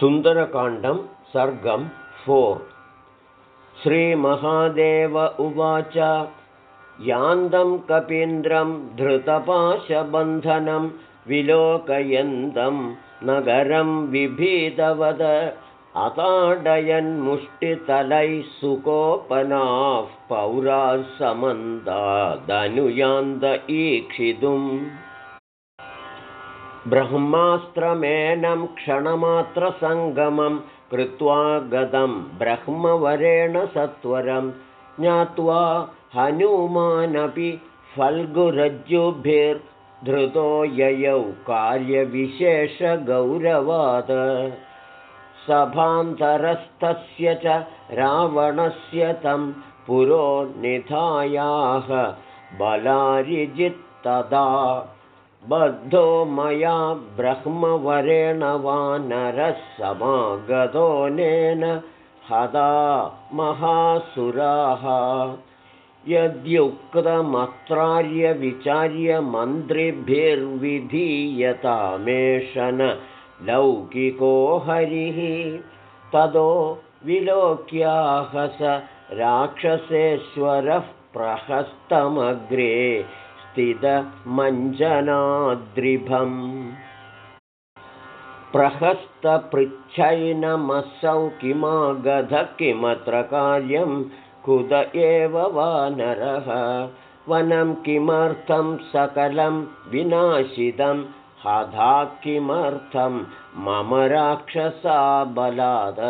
सुन्दरकाण्डं सर्गं फोर्। श्रीमहादेव उवाच यान्दं कपीन्द्रं धृतपाशबन्धनं विलोकयन्तं नगरं विभीतवद अताडयन्मुष्टितलैः सुकोपनाः पौराः समन्तादनुयान्त ईक्षितुम् ब्रह्मास्त्रमेनं क्षणमात्रसङ्गमं कृत्वा गतं ब्रह्मवरेण सत्वरं ज्ञात्वा हनुमानपि फल्गुरज्जुभिर्धृतो ययौ कार्यविशेषगौरवाद सभान्तरस्थस्य च रावणस्य तं पुरो निधायाः बलारिजित्तदा बद्धो मया ब्रह्मवरेण वानरः समागतोनेन हदा महासुराः। यद्युक्तमत्रार्यविचार्य मन्त्रिभिर्विधीयतामेषन लौकिको हरिः। ततो विलोक्याहस राक्षसेश्वरः प्रहस्तमग्रे स्थितमञ्जनाद्रिभम् प्रहस्तपृच्छैनमसौ किमागधः किमत्र कार्यं कुत एव वानरः वनं किमर्थं सकलं विनाशितं? हधा किमर्थं मम राक्षसाबलाद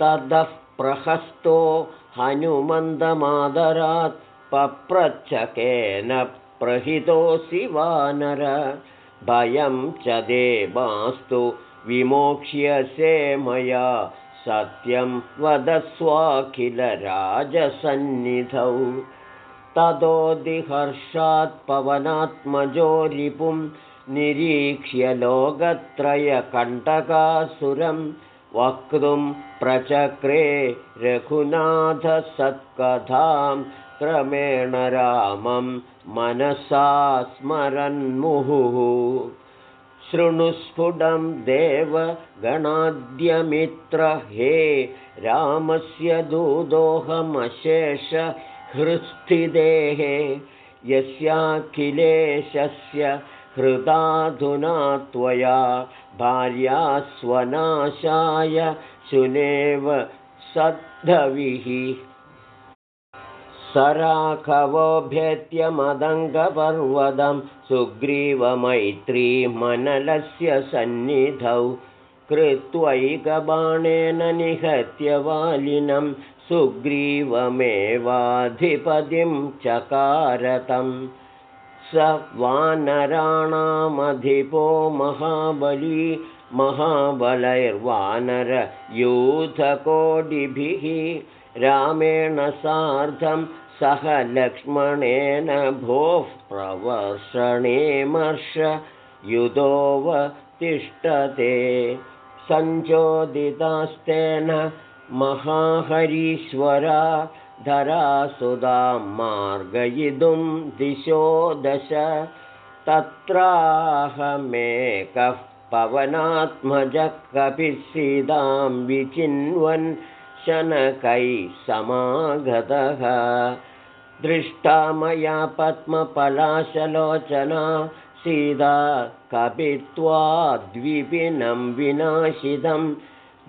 ततः प्रहस्तो हनुमन्दमादरात् पप्रच्छकेन प्रहितोऽसि वानर। भयं च देवास्तु विमोक्ष्यसे मया। सत्यं वदस्वाखिलराजसन्निधौ ततोदिहर्षात् पवनात्मजो रिपुं निरीक्ष्य लोकत्रयकण्टकासुरं वक्तुं प्रचक्रे रघुनाथसत्कथां क्रमेण रामं मनसा स्मरन्मुहुः। शृणुस्फुटं देवगणाद्यमित्र हे रामस्य दूदोहमशेष हृस्थितेः यस्याखिलेशस्य हृदाधुना त्वया भार्यास्वनाशाय शुनेव सद्धविः सराघवोऽभ्यत्यमदङ्गपर्वतं सुग्रीवमैत्रीमनलस्य सन्निधौ कृत्वैकबाणेन निहत्य वालिनं सुग्रीवमेवाधिपतिं चकारतं स वानराणामधिपो महाबली महाबलैर्वानरयूथकोटिभिः रामेण सार्धं सह लक्ष्मणेन भोः प्रवर्षणेमर्ष युधोऽवतिष्ठते सञ्चोदितास्तेन महाहरीश्वरा धरासुधां मार्गयितुं दिशो दश तत्राहमेकः पवनात्मजः कपिः विचिन्वन् शनकैः समागतः। दृष्टा मया पद्मपलाशलोचना सीता कपित्वाद्विपिनं विनाशितं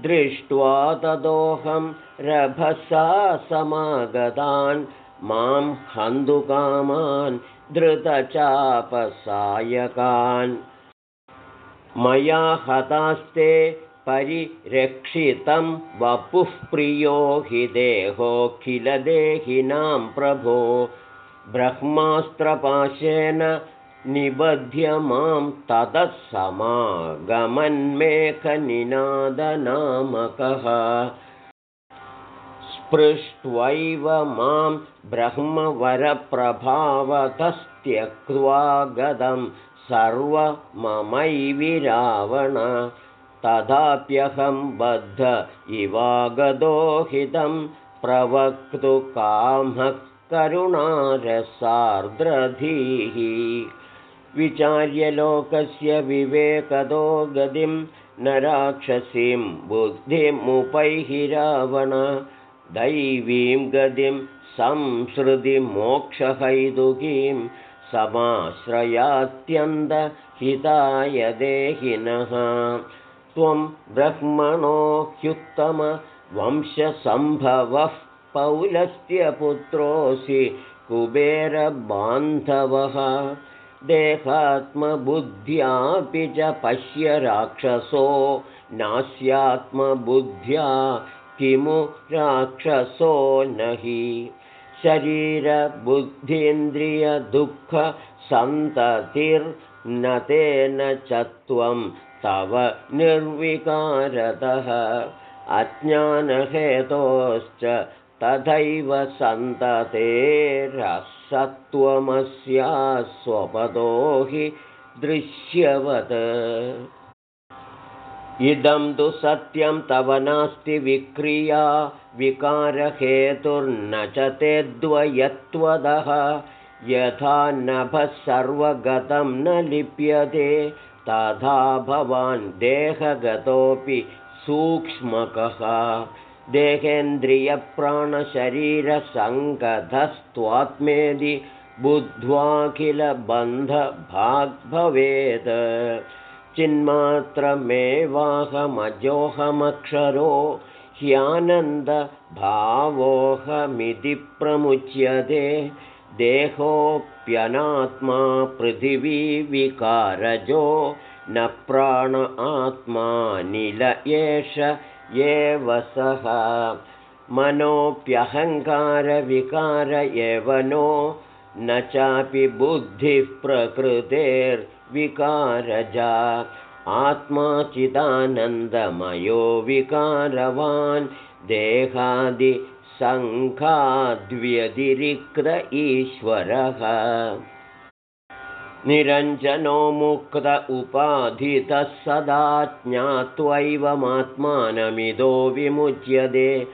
दृष्ट्वा तदोऽहं रभसा समागतान्। मां हन्तुकामान् धृतचापसायकान्। मया हतास्ते परिरक्षितं वपुः प्रियो हि देहोऽखिलदेहिनां प्रभो। ब्रह्मास्त्रपाशेन निबध्य मां ततः समागमन्मेखनिनादनामकः स्पृष्ट्वैव मां ब्रह्मवरप्रभावतस्त्यक्त्वा गदं सर्वममैविरावण। तथाप्यहं बद्ध इवागदोहितं प्रवक्तु कामः करुणारसार्द्रधीः विचार्य लोकस्य विवेकदो गतिं न राक्षसीं बुद्धिमुपैः रावण दैवीं गतिं संसृतिमोक्षहैदुकीं समाश्रयात्यन्तहिताय देहिनः। त्वं ब्रह्मणो ह्युत्तमवंशसम्भवः पौलस्त्यपुत्रोऽसि कुबेरबान्धवः देहात्मबुद्ध्यापि च पश्य राक्षसो नास्यात्मबुद्ध्या किमु राक्षसो न हि शरीरबुद्धीन्द्रियदुःखसन्ततिर्न तेन च त्वं तव निर्विकारतः। अज्ञानहेतोश्च तथैव सन्ततेरसत्त्वमस्या स्वपदो हि दृश्यवत्। इदं तु सत्यं तव नास्ति विक्रिया विकारहेतुर्न च ते द्वयत्वदः। यथा नभः सर्वगतं न लिप्यते तथा भवान् देहगतोऽपि सूक्ष्मकः देहेन्द्रियप्राणशरीरसङ्गधस्त्वात्मेदि बुद्ध्वाखिलबन्धभाग्भवेत्। चिन्मात्रमेवाहमजोऽहमक्षरो ह्यानन्दभावोऽहमिति प्रमुच्यते। देहोऽप्यनात्मा पृथिवीविकारजो न प्राण आत्मानिल एष एव सः। मनोऽप्यहङ्कारविकार एव नो न चापि बुद्धिः प्रकृतेर्विकारजा। आत्मा चिदानन्दमयो विकारवान् देहादिसङ्घाद्व्यतिरिक्त ईश्वरः निरञ्जनो मुक्त उपाधितः सदा ज्ञात्वैवमात्मानमिदो विमुच्यते।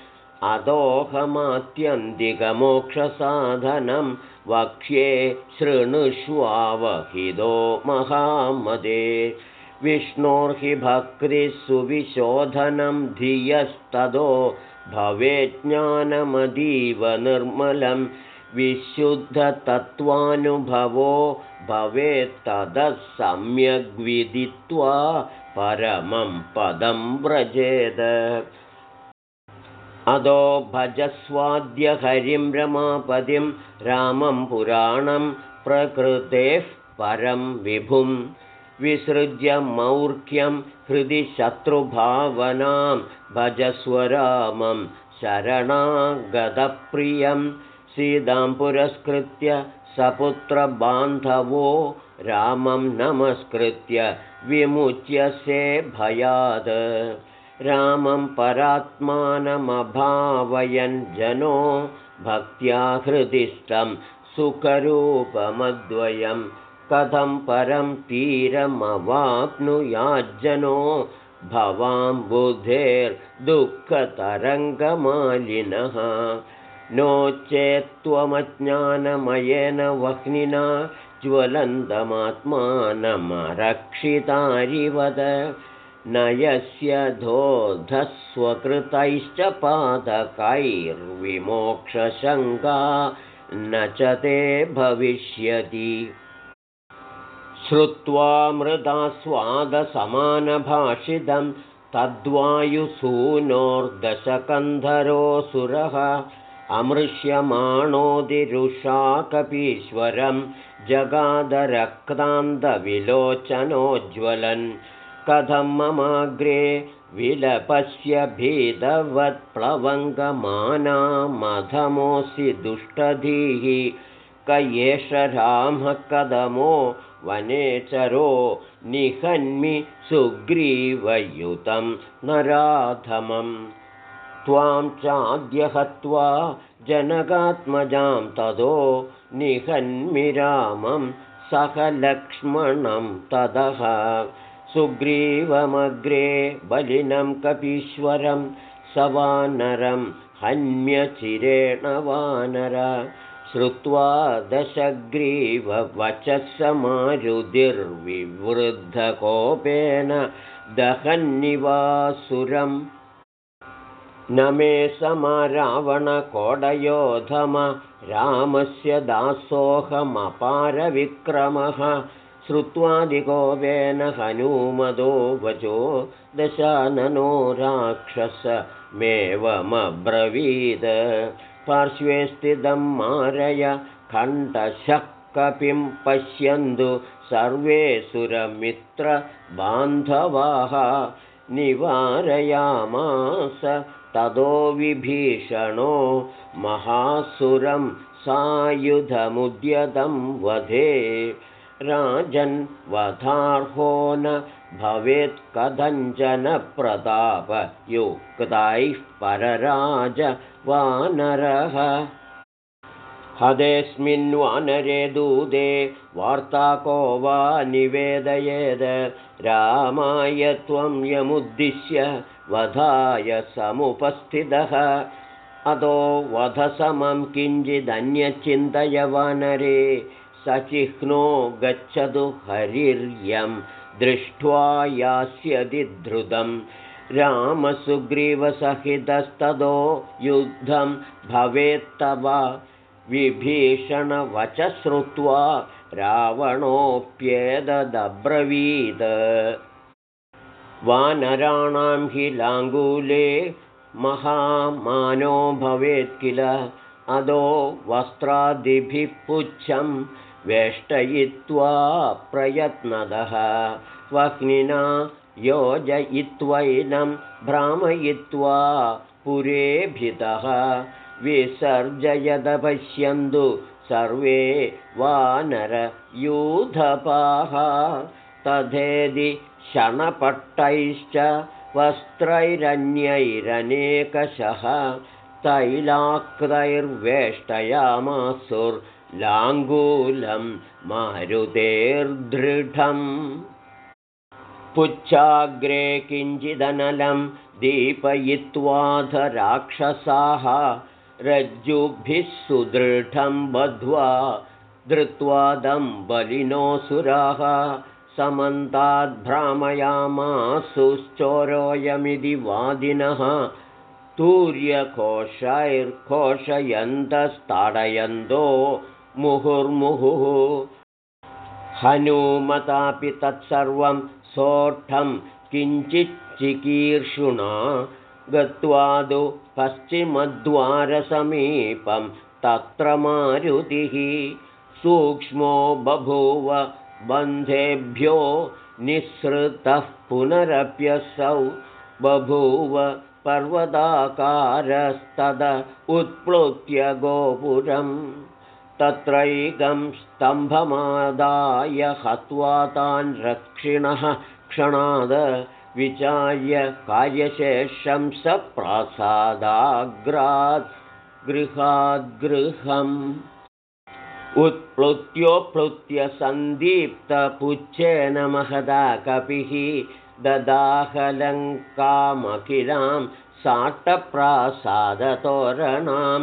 अदोहमात्यन्तिकमोक्षसाधनं वक्ष्ये शृणुष्वावहितो महामदे। विष्णोर्हि भक्तिः सुविशोधनं धियस्तदो। भवेज्ञानमतीव निर्मलं विशुद्धतत्त्वानुभवो भवेत्तदः सम्यग्विदित्वा परमं पदं व्रजेद। अदो भजस्वाद्य हरिं रमापदिं रामं पुराणं प्रकृतेः परं विभुं विसृज्य मौर्ख्यं हृदि शत्रुभावनां भजस्वरामं शरणागतप्रियं सीतां पुरस्कृत्य सपुत्रबान्धवो रामं नमस्कृत्य विमुच्यसे भयाद रामं परात्मानमभावयन् जनो भक्त्या हृदिष्टं सुखरूपमद्वयं। कथं परं तीरमवाप्नुयाज्जनो भवां बुधेर्दुःखतरङ्गमालिनः नो चेत्त्वमज्ञानमयेन वह्निना ज्वलन्तमात्मानमरक्षितारिवद। न यस्य धोधस्वकृतैश्च पादकैर्विमोक्षशङ्का न च ते भविष्यति। श्रुत्वा मृदास्वादसमानभाषितं तद्वायुसूनोर्दशकन्धरोऽसुरः अमृष्यमाणोदिरुषाकपीश्वरं जगादरक्तान्तविलोचनोज्ज्वलन्। कथं ममाग्रे विलपस्य भीदवत्प्लवङ्गमानामधमोऽसि दुष्टधीः क एष रामः कदमो वनेचरो निहन्मि सुग्रीवयुतं नराधमम् त्वां चाद्यहत्वा जनकात्मजां ततो निहन्मि रामं सह लक्ष्मणं ततः सुग्रीवमग्रे बलिनं कपीश्वरं स वानरं हन्म्यचिरेण वानर। श्रुत्वा दशग्रीववचः समारुधिर्विवृद्धकोपेन दहन्निवासुरम् न मे समरावणकोडयोधम रामस्य दासोऽहमपारविक्रमः श्रुत्वादिगोपेन हनूमदो वचो दशाननो राक्षसमेवमब्रवीद पार्श्वे स्थितं मारय कण्ठशः कपिं पश्यन्तु सर्वे सुरमित्रबान्धवाः निवारयामास ततो विभीषणो महासुरं सायुधमुद्यतं वधे। राजन्वधार्हो न भवेत् कथञ्चनप्रतापयुक्तैः परराजवानरः। हदेऽस्मिन् वानरे दूते वार्ता को वा निवेदयेद। रामाय त्वं यमुद्दिश्य वधाय समुपस्थितः। अतो वधसमं किञ्चिदन्यचिन्तय वानरे सचिह्नो गच्छतु हरिर्यं। दृष्ट्वा यास्यति धृतं। रामसुग्रीवसहितस्ततो युद्धं भवेत्तव। विभीषणवच श्रुत्वा रावणोऽप्येदब्रवीद वानराणां हि लाङ्गूले महामानो भवेत् किल? अदो वस्त्रादिभिः पुच्छं वेष्टयित्वा प्रयत्नदः। वह्निना योजयित्वैनं भ्रामयित्वा पुरेभितः। विसर्जयद पश्यन्तु सर्वे वानरयूथपाः। तथेदि क्षणपट्टैश्च वस्त्रैरन्यैरनेकशः तैलाक्तैर्वेष्टयामासुर्लाङ्गूलं मारुतेर्दृढम् पुच्छाग्रे किञ्चिदनलं दीपयित्वाध राक्षसाः रज्जुभिः सुदृढं बद्ध्वा धृत्वादं बलिनोऽसुराः समन्ताद्भ्रामयामासुश्चोरोऽयमिति वादिनः तूर्यकोशैर्घोषयन्तस्ताडयन्तो मुहुर्मुहुः। हनूमतापि तत्सर्वं सोढं किञ्चिच्चिकीर्षुणा गत्वादु पश्चिमद्वारसमीपं तत्र मारुतिः। सूक्ष्मो बभूव बन्धेभ्यो निःसृतः पुनरप्यसौ बभूव पर्वताकारस्तद उत्प्लुत्य गोपुरं तत्रैकं स्तम्भमादाय हत्वा तान् रक्षिणः क्षणाद विचार्य कार्यशेषं स प्रासादाग्रात् गृहाद्गृहम् उत्प्लुत्योप्लुत्य सन्दीप्तपुच्छेन महदा कपिः ददाहलङ्कामखिलां साट्टप्रासादतोरणां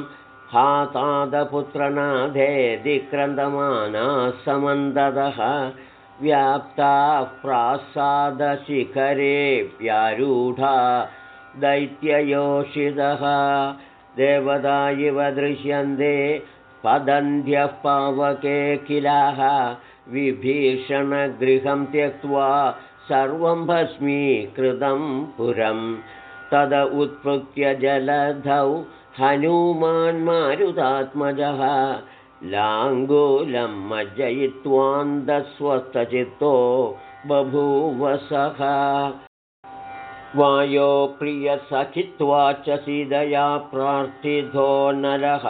हातादपुत्रनाथेऽधिक्रन्दमाना समन्ददः व्याप्ताः प्रासादशिखरे व्यारूढा दैत्ययोषितः देवता इव दृश्यन्ते पदन्ध्यः पावके किलाः विभीषणगृहं त्यक्त्वा सर्वं भस्मीकृतं पुरं तद उत्पृत्य जलधौ हनूमान्मारुतात्मजः लाङ्गूलं मज्जयित्वान्दस्वस्थचित्तो बभूवसः वायो प्रियसखित्वा च सीदया प्रार्थितो नरः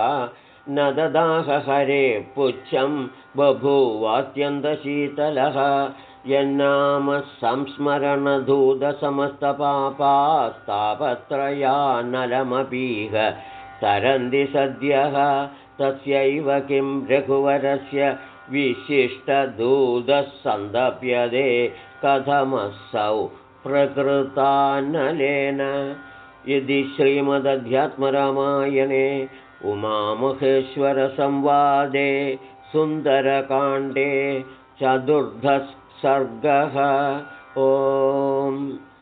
न ददाहरे पुच्छं बभूवात्यन्तशीतलः। यन्नाम संस्मरणधूतसमस्तपापास्तापत्रया नलमपीह। तरन्ति सद्यः तस्यैव किं रघुवरस्य विशिष्टदूतः सन्दप्यते कथमसौ प्रकृतानलेन। यदि श्रीमदध्यात्मरामायणे उमामहेश्वरसंवादे सुन्दरकाण्डे चतुर्धः सर्गः। ॐ